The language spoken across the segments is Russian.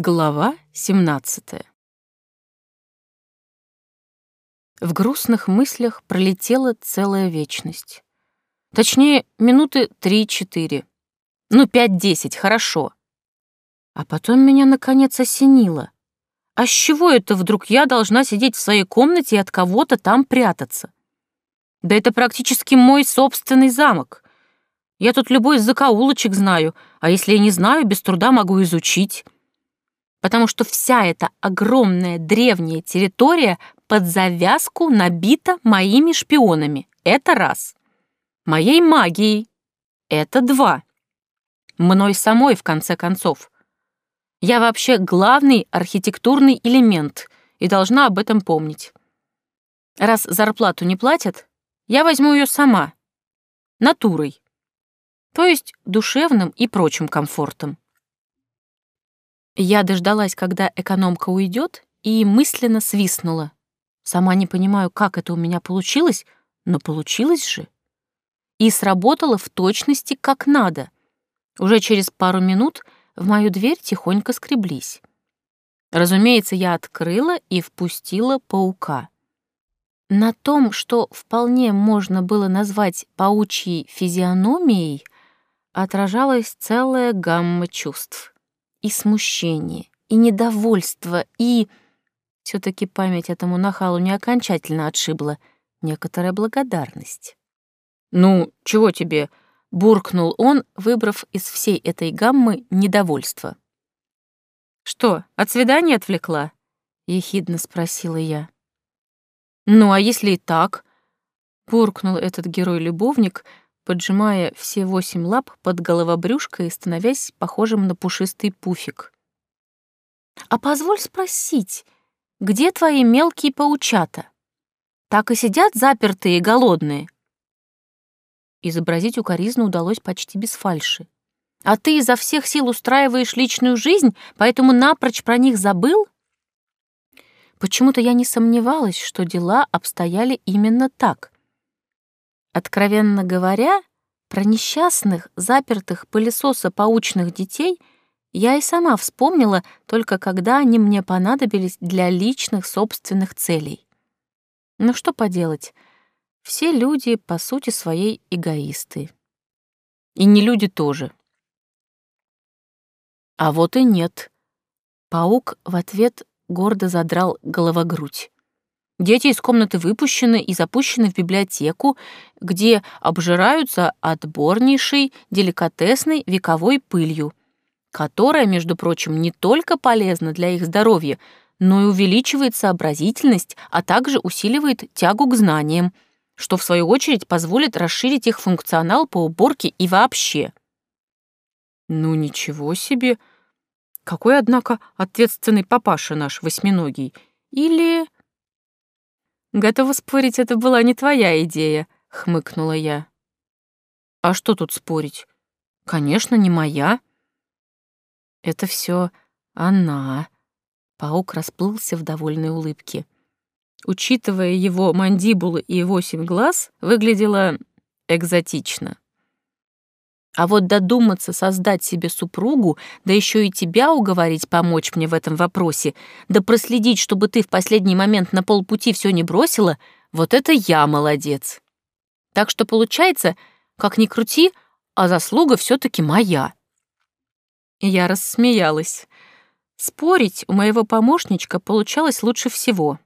Глава 17 В грустных мыслях пролетела целая вечность. Точнее, минуты три-четыре. Ну, пять-десять, хорошо. А потом меня наконец осенило. А с чего это вдруг я должна сидеть в своей комнате и от кого-то там прятаться? Да это практически мой собственный замок. Я тут любой закоулочек знаю, а если я не знаю, без труда могу изучить потому что вся эта огромная древняя территория под завязку набита моими шпионами. Это раз. Моей магией. Это два. Мной самой, в конце концов. Я вообще главный архитектурный элемент и должна об этом помнить. Раз зарплату не платят, я возьму ее сама. Натурой. То есть душевным и прочим комфортом. Я дождалась, когда экономка уйдет, и мысленно свистнула. Сама не понимаю, как это у меня получилось, но получилось же. И сработало в точности как надо. Уже через пару минут в мою дверь тихонько скреблись. Разумеется, я открыла и впустила паука. На том, что вполне можно было назвать паучьей физиономией, отражалась целая гамма чувств и смущение, и недовольство, и... все таки память этому нахалу не окончательно отшибла, некоторая благодарность. «Ну, чего тебе?» — буркнул он, выбрав из всей этой гаммы недовольство. «Что, от свидания отвлекла?» — ехидно спросила я. «Ну, а если и так?» — буркнул этот герой-любовник, поджимая все восемь лап под головобрюшко и становясь похожим на пушистый пуфик. «А позволь спросить, где твои мелкие паучата? Так и сидят запертые и голодные?» Изобразить укоризну удалось почти без фальши. «А ты изо всех сил устраиваешь личную жизнь, поэтому напрочь про них забыл?» Почему-то я не сомневалась, что дела обстояли именно так — Откровенно говоря, про несчастных, запертых пылесоса-паучных детей я и сама вспомнила только когда они мне понадобились для личных собственных целей. Но что поделать, все люди, по сути своей, эгоисты. И не люди тоже. А вот и нет. Паук в ответ гордо задрал головогрудь. Дети из комнаты выпущены и запущены в библиотеку, где обжираются отборнейшей деликатесной вековой пылью, которая, между прочим, не только полезна для их здоровья, но и увеличивает сообразительность, а также усиливает тягу к знаниям, что в свою очередь позволит расширить их функционал по уборке и вообще. Ну ничего себе! Какой, однако, ответственный папаша наш восьминогий. Или... Готова спорить, это была не твоя идея, хмыкнула я. А что тут спорить? Конечно, не моя. Это все она. Паук расплылся в довольной улыбке. Учитывая его мандибулы и восемь глаз, выглядело экзотично. А вот додуматься создать себе супругу, да еще и тебя уговорить помочь мне в этом вопросе, да проследить, чтобы ты в последний момент на полпути все не бросила, вот это я молодец. Так что получается, как ни крути, а заслуга все таки моя. Я рассмеялась. Спорить у моего помощничка получалось лучше всего.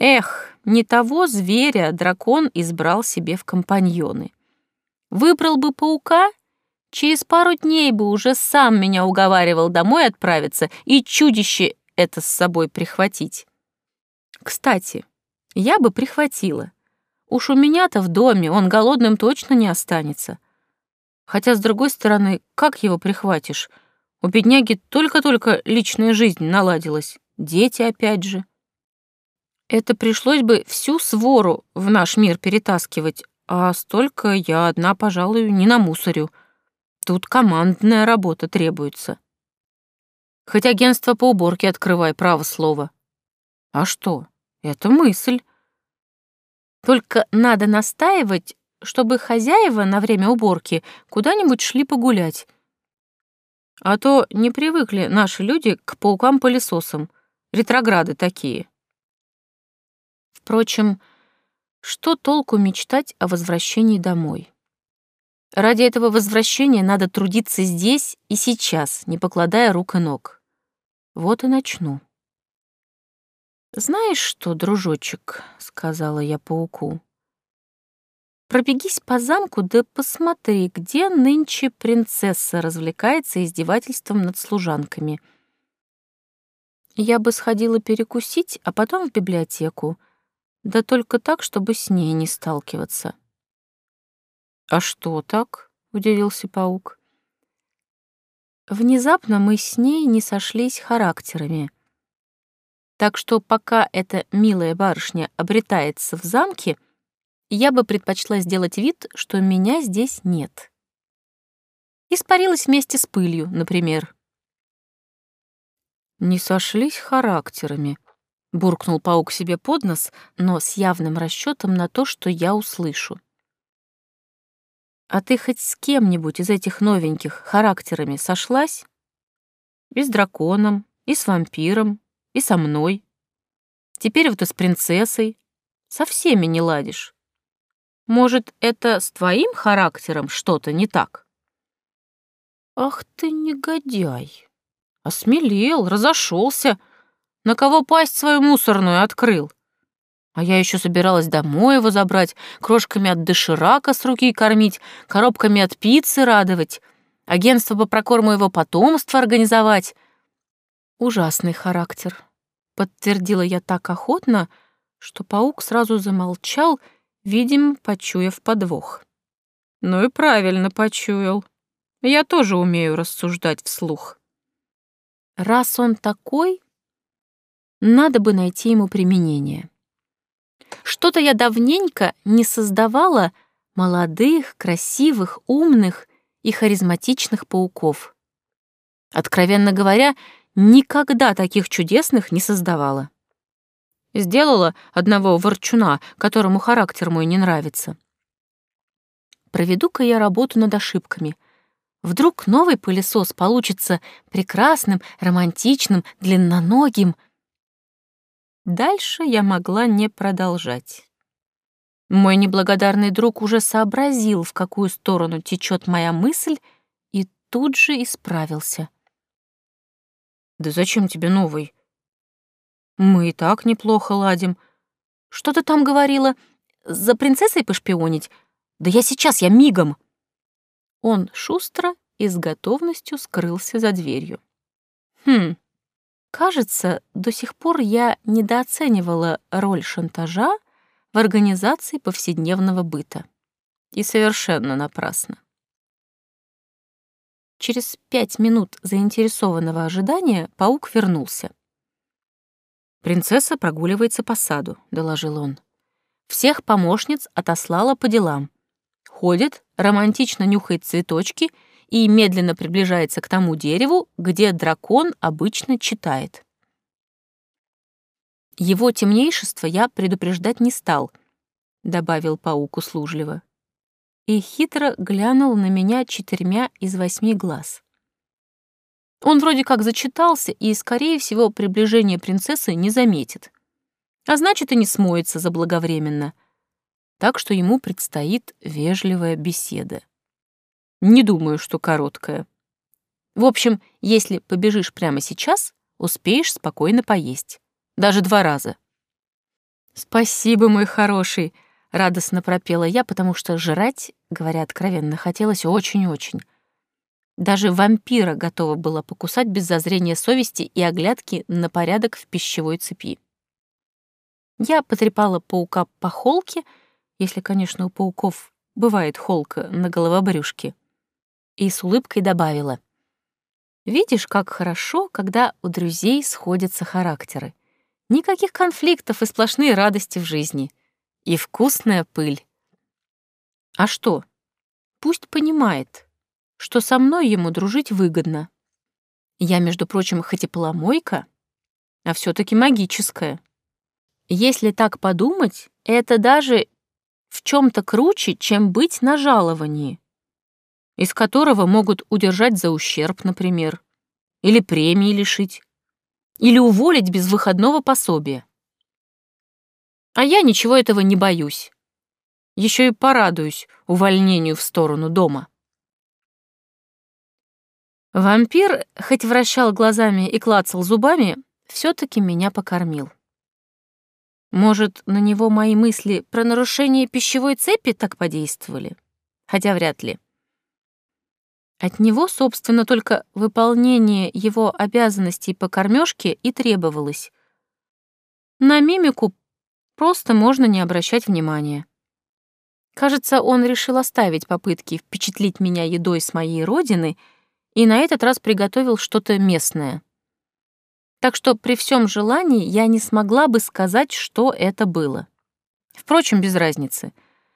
Эх, не того зверя дракон избрал себе в компаньоны. Выбрал бы паука, через пару дней бы уже сам меня уговаривал домой отправиться и чудище это с собой прихватить. Кстати, я бы прихватила. Уж у меня-то в доме он голодным точно не останется. Хотя, с другой стороны, как его прихватишь? У бедняги только-только личная жизнь наладилась. Дети опять же. Это пришлось бы всю свору в наш мир перетаскивать, а столько я одна, пожалуй, не на мусорю. Тут командная работа требуется. Хоть агентство по уборке открывай, право слово. А что? Это мысль. Только надо настаивать, чтобы хозяева на время уборки куда-нибудь шли погулять. А то не привыкли наши люди к паукам-пылесосам. Ретрограды такие. Впрочем, что толку мечтать о возвращении домой? Ради этого возвращения надо трудиться здесь и сейчас, не покладая рук и ног. Вот и начну. «Знаешь что, дружочек», — сказала я пауку, «пробегись по замку да посмотри, где нынче принцесса развлекается издевательством над служанками. Я бы сходила перекусить, а потом в библиотеку, да только так, чтобы с ней не сталкиваться». «А что так?» — удивился паук. Внезапно мы с ней не сошлись характерами — так что пока эта милая барышня обретается в замке, я бы предпочла сделать вид, что меня здесь нет. Испарилась вместе с пылью, например. «Не сошлись характерами», — буркнул паук себе под нос, но с явным расчетом на то, что я услышу. «А ты хоть с кем-нибудь из этих новеньких характерами сошлась?» «И с драконом, и с вампиром, и со мной. Теперь вот и с принцессой. Со всеми не ладишь. Может, это с твоим характером что-то не так? Ах ты негодяй! Осмелел, разошелся. На кого пасть свою мусорную открыл? А я еще собиралась домой его забрать, крошками от доширака с руки кормить, коробками от пиццы радовать, агентство по прокорму его потомства организовать. Ужасный характер. Подтвердила я так охотно, что паук сразу замолчал, видимо, почуяв подвох. Ну и правильно почуял. Я тоже умею рассуждать вслух. Раз он такой, надо бы найти ему применение. Что-то я давненько не создавала молодых, красивых, умных и харизматичных пауков. Откровенно говоря, никогда таких чудесных не создавала. Сделала одного ворчуна, которому характер мой не нравится. Проведу-ка я работу над ошибками. Вдруг новый пылесос получится прекрасным, романтичным, длинноногим. Дальше я могла не продолжать. Мой неблагодарный друг уже сообразил, в какую сторону течет моя мысль, и тут же исправился — да зачем тебе новый? Мы и так неплохо ладим. Что ты там говорила? За принцессой пошпионить? Да я сейчас, я мигом. Он шустро и с готовностью скрылся за дверью. Хм, кажется, до сих пор я недооценивала роль шантажа в организации повседневного быта. И совершенно напрасно. Через пять минут заинтересованного ожидания паук вернулся. «Принцесса прогуливается по саду», — доложил он. «Всех помощниц отослала по делам. Ходит, романтично нюхает цветочки и медленно приближается к тому дереву, где дракон обычно читает. Его темнейшество я предупреждать не стал», — добавил паук услужливо и хитро глянул на меня четырьмя из восьми глаз. Он вроде как зачитался и, скорее всего, приближение принцессы не заметит. А значит, и не смоется заблаговременно. Так что ему предстоит вежливая беседа. Не думаю, что короткая. В общем, если побежишь прямо сейчас, успеешь спокойно поесть. Даже два раза. «Спасибо, мой хороший», Радостно пропела я, потому что жрать, говоря откровенно, хотелось очень-очень. Даже вампира готова была покусать без зазрения совести и оглядки на порядок в пищевой цепи. Я потрепала паука по холке, если, конечно, у пауков бывает холка на головобрюшке, и с улыбкой добавила. «Видишь, как хорошо, когда у друзей сходятся характеры. Никаких конфликтов и сплошные радости в жизни и вкусная пыль. А что? Пусть понимает, что со мной ему дружить выгодно. Я, между прочим, хоть и поломойка, а все таки магическая. Если так подумать, это даже в чем то круче, чем быть на жаловании. Из которого могут удержать за ущерб, например, или премии лишить, или уволить без выходного пособия. А я ничего этого не боюсь. Еще и порадуюсь увольнению в сторону дома. Вампир, хоть вращал глазами и клацал зубами, все таки меня покормил. Может, на него мои мысли про нарушение пищевой цепи так подействовали? Хотя вряд ли. От него, собственно, только выполнение его обязанностей по кормежке и требовалось. На мимику просто можно не обращать внимания. Кажется, он решил оставить попытки впечатлить меня едой с моей родины и на этот раз приготовил что-то местное. Так что при всем желании я не смогла бы сказать, что это было. Впрочем, без разницы.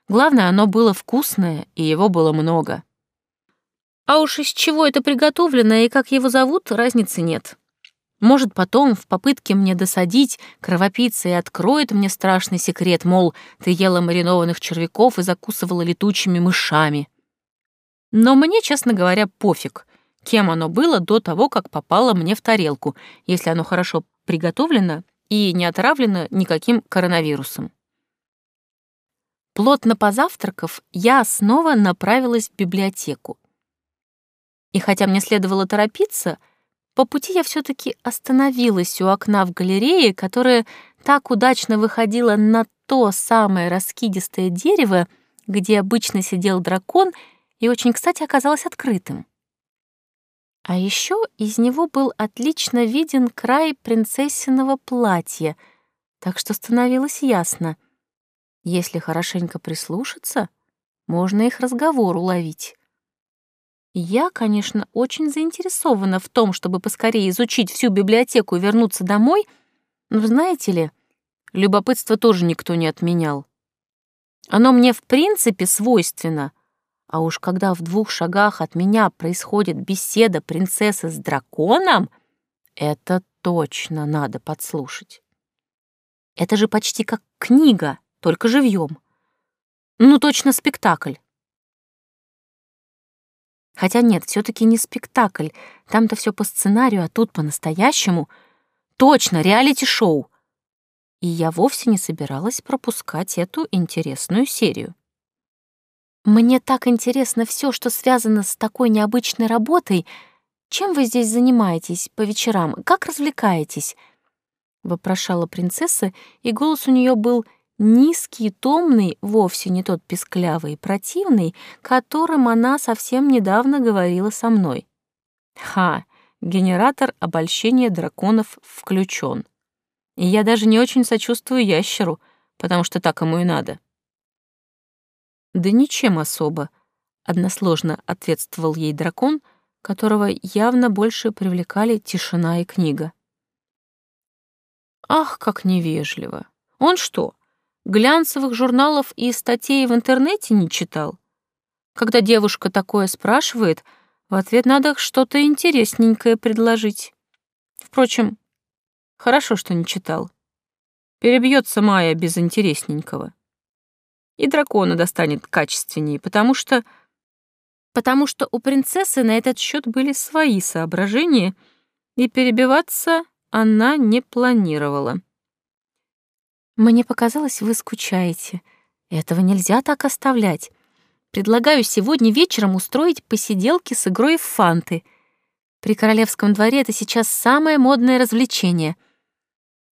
Главное, оно было вкусное, и его было много. А уж из чего это приготовлено и как его зовут, разницы нет. Может, потом, в попытке мне досадить, кровопийца и откроет мне страшный секрет, мол, ты ела маринованных червяков и закусывала летучими мышами. Но мне, честно говоря, пофиг, кем оно было до того, как попало мне в тарелку, если оно хорошо приготовлено и не отравлено никаким коронавирусом. Плотно позавтракав, я снова направилась в библиотеку. И хотя мне следовало торопиться, по пути я все-таки остановилась у окна в галерее, которое так удачно выходило на то самое раскидистое дерево, где обычно сидел дракон, и очень, кстати, оказалось открытым. А еще из него был отлично виден край принцессиного платья, так что становилось ясно. Если хорошенько прислушаться, можно их разговор уловить. Я, конечно, очень заинтересована в том, чтобы поскорее изучить всю библиотеку и вернуться домой, но, знаете ли, любопытство тоже никто не отменял. Оно мне в принципе свойственно, а уж когда в двух шагах от меня происходит беседа принцессы с драконом, это точно надо подслушать. Это же почти как книга, только живьем. Ну, точно спектакль. Хотя нет, все таки не спектакль. Там-то все по сценарию, а тут по-настоящему. Точно, реалити-шоу. И я вовсе не собиралась пропускать эту интересную серию. Мне так интересно все, что связано с такой необычной работой. Чем вы здесь занимаетесь по вечерам? Как развлекаетесь? вопрошала принцесса, и голос у нее был Низкий, томный, вовсе не тот песклявый и противный, которым она совсем недавно говорила со мной. Ха, генератор обольщения драконов включен. И я даже не очень сочувствую ящеру, потому что так ему и надо. Да ничем особо, односложно ответствовал ей дракон, которого явно больше привлекали тишина и книга. Ах, как невежливо. Он что, глянцевых журналов и статей в интернете не читал? Когда девушка такое спрашивает, в ответ надо что-то интересненькое предложить. Впрочем, хорошо, что не читал. Перебьется Майя без интересненького. И дракона достанет качественнее, потому что... Потому что у принцессы на этот счет были свои соображения, и перебиваться она не планировала. Мне показалось, вы скучаете. Этого нельзя так оставлять. Предлагаю сегодня вечером устроить посиделки с игрой в фанты. При королевском дворе это сейчас самое модное развлечение.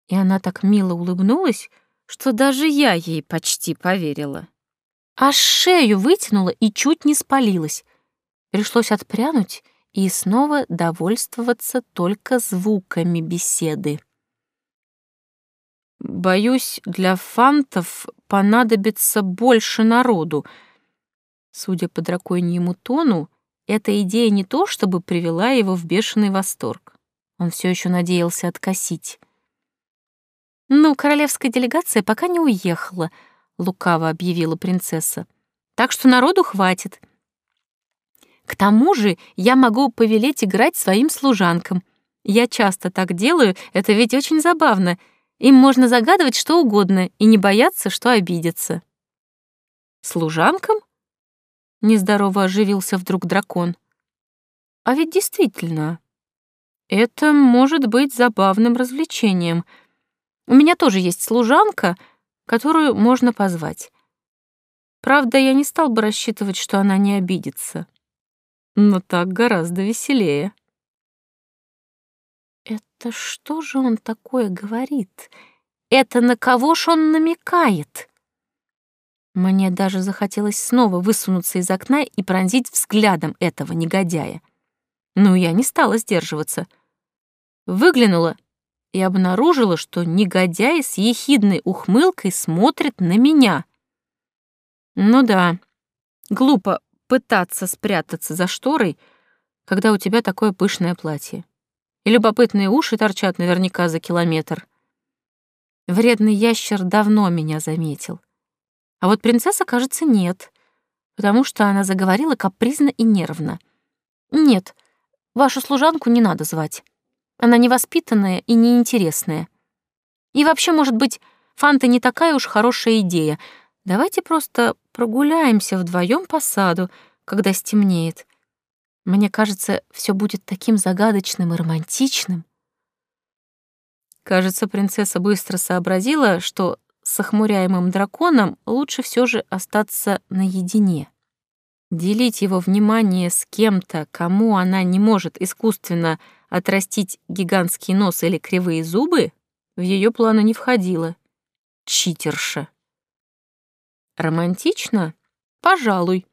И она так мило улыбнулась, что даже я ей почти поверила. Аж шею вытянула и чуть не спалилась. Пришлось отпрянуть и снова довольствоваться только звуками беседы. Боюсь, для фантов понадобится больше народу. Судя по драконьему тону, эта идея не то чтобы привела его в бешеный восторг. Он все еще надеялся откосить. «Ну, королевская делегация пока не уехала», — лукаво объявила принцесса. «Так что народу хватит. К тому же я могу повелеть играть своим служанкам. Я часто так делаю, это ведь очень забавно — им можно загадывать что угодно и не бояться, что обидятся. Служанкам? нездорово оживился вдруг дракон. А ведь действительно, это может быть забавным развлечением. У меня тоже есть служанка, которую можно позвать. Правда, я не стал бы рассчитывать, что она не обидится. Но так гораздо веселее. Это что же он такое говорит? Это на кого ж он намекает? Мне даже захотелось снова высунуться из окна и пронзить взглядом этого негодяя. Но я не стала сдерживаться. Выглянула и обнаружила, что негодяй с ехидной ухмылкой смотрит на меня. Ну да, глупо пытаться спрятаться за шторой, когда у тебя такое пышное платье. И любопытные уши торчат наверняка за километр. Вредный ящер давно меня заметил. А вот принцесса, кажется, нет, потому что она заговорила капризно и нервно. «Нет, вашу служанку не надо звать. Она невоспитанная и неинтересная. И вообще, может быть, фанта не такая уж хорошая идея. Давайте просто прогуляемся вдвоем по саду, когда стемнеет. Мне кажется, все будет таким загадочным и романтичным». Кажется, принцесса быстро сообразила, что с охмуряемым драконом лучше все же остаться наедине. Делить его внимание с кем-то, кому она не может искусственно отрастить гигантский нос или кривые зубы, в ее планы не входило. Читерша. Романтично? Пожалуй,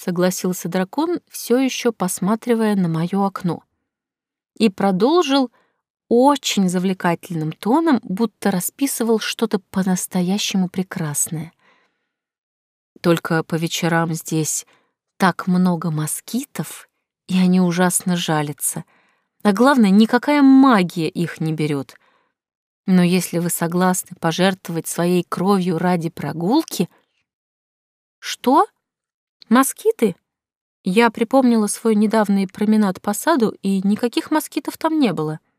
согласился дракон, все еще посматривая на мое окно. И продолжил очень завлекательным тоном, будто расписывал что-то по-настоящему прекрасное. Только по вечерам здесь так много москитов, и они ужасно жалятся. А главное, никакая магия их не берет. Но если вы согласны пожертвовать своей кровью ради прогулки... Что? Москиты? Я припомнила свой недавний променад по саду, и никаких москитов там не было. —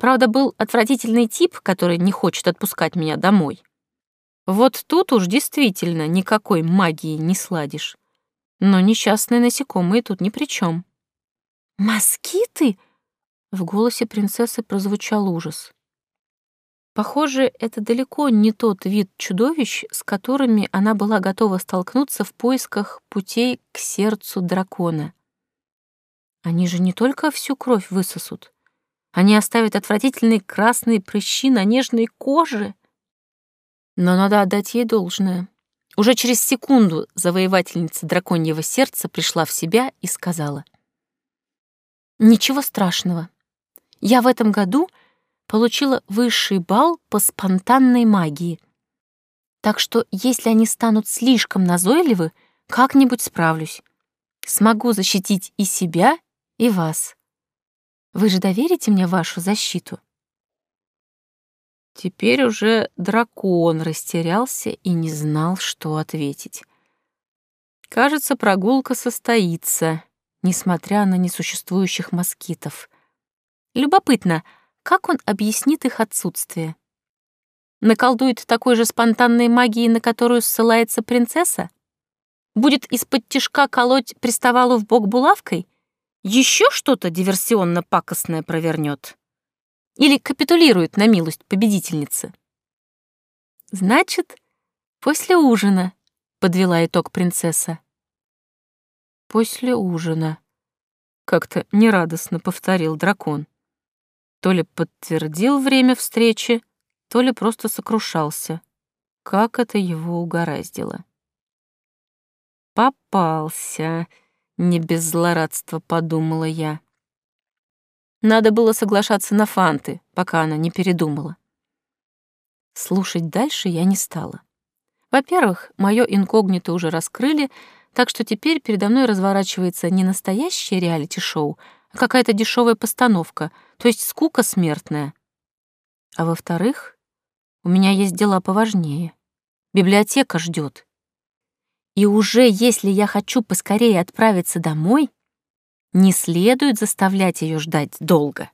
Правда, был отвратительный тип, который не хочет отпускать меня домой. Вот тут уж действительно никакой магии не сладишь. Но несчастные насекомые тут ни при чем. «Москиты?» — в голосе принцессы прозвучал ужас. Похоже, это далеко не тот вид чудовищ, с которыми она была готова столкнуться в поисках путей к сердцу дракона. Они же не только всю кровь высосут, они оставят отвратительные красные прыщи на нежной коже. Но надо отдать ей должное. Уже через секунду завоевательница драконьего сердца пришла в себя и сказала. «Ничего страшного. Я в этом году получила высший балл по спонтанной магии. Так что, если они станут слишком назойливы, как-нибудь справлюсь. Смогу защитить и себя, и вас». Вы же доверите мне вашу защиту?» Теперь уже дракон растерялся и не знал, что ответить. Кажется, прогулка состоится, несмотря на несуществующих москитов. Любопытно, как он объяснит их отсутствие? Наколдует такой же спонтанной магией, на которую ссылается принцесса? Будет из-под тишка колоть приставалу в бок булавкой? еще что-то диверсионно-пакостное провернет. Или капитулирует на милость победительницы. Значит, после ужина, подвела итог принцесса. После ужина, как-то нерадостно повторил дракон. То ли подтвердил время встречи, то ли просто сокрушался. Как это его угораздило. Попался, не без злорадства подумала я. Надо было соглашаться на фанты, пока она не передумала. Слушать дальше я не стала. Во-первых, мое инкогнито уже раскрыли, так что теперь передо мной разворачивается не настоящее реалити-шоу, а какая-то дешевая постановка, то есть скука смертная. А во-вторых, у меня есть дела поважнее. Библиотека ждет. И уже если я хочу поскорее отправиться домой, не следует заставлять ее ждать долго.